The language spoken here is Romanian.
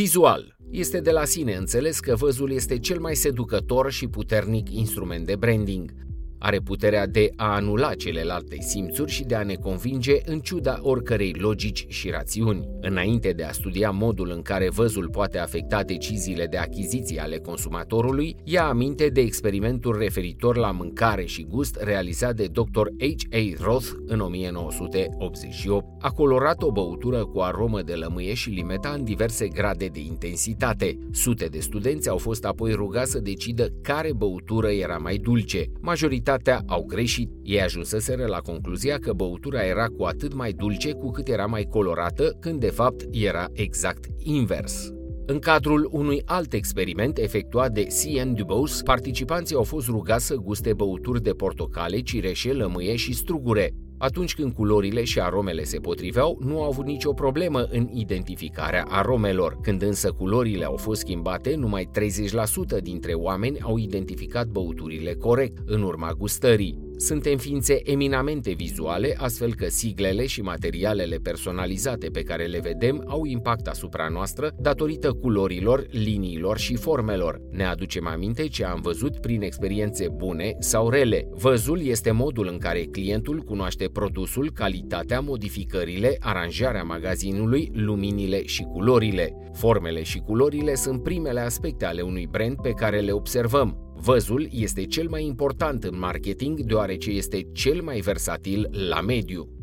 Vizual. Este de la sine înțeles că văzul este cel mai seducător și puternic instrument de branding. Are puterea de a anula celelalte simțuri și de a ne convinge în ciuda oricărei logici și rațiuni. Înainte de a studia modul în care văzul poate afecta deciziile de achiziție ale consumatorului, ia aminte de experimentul referitor la mâncare și gust realizat de Dr. H.A. Roth în 1988. A colorat o băutură cu aromă de lămâie și limeta în diverse grade de intensitate. Sute de studenți au fost apoi rugați să decidă care băutură era mai dulce. Majoritatea majoritatea au greșit. Ei ajunseseră la concluzia că băutura era cu atât mai dulce cu cât era mai colorată, când de fapt era exact invers. În cadrul unui alt experiment efectuat de C.N. Dubose, participanții au fost rugați să guste băuturi de portocale, cireșe, lămâie și strugure. Atunci când culorile și aromele se potriveau, nu au avut nicio problemă în identificarea aromelor. Când însă culorile au fost schimbate, numai 30% dintre oameni au identificat băuturile corect în urma gustării. Suntem ființe eminamente vizuale, astfel că siglele și materialele personalizate pe care le vedem au impact asupra noastră datorită culorilor, liniilor și formelor. Ne aducem aminte ce am văzut prin experiențe bune sau rele. Văzul este modul în care clientul cunoaște produsul, calitatea, modificările, aranjarea magazinului, luminile și culorile. Formele și culorile sunt primele aspecte ale unui brand pe care le observăm. Văzul este cel mai important în marketing deoarece este cel mai versatil la mediu.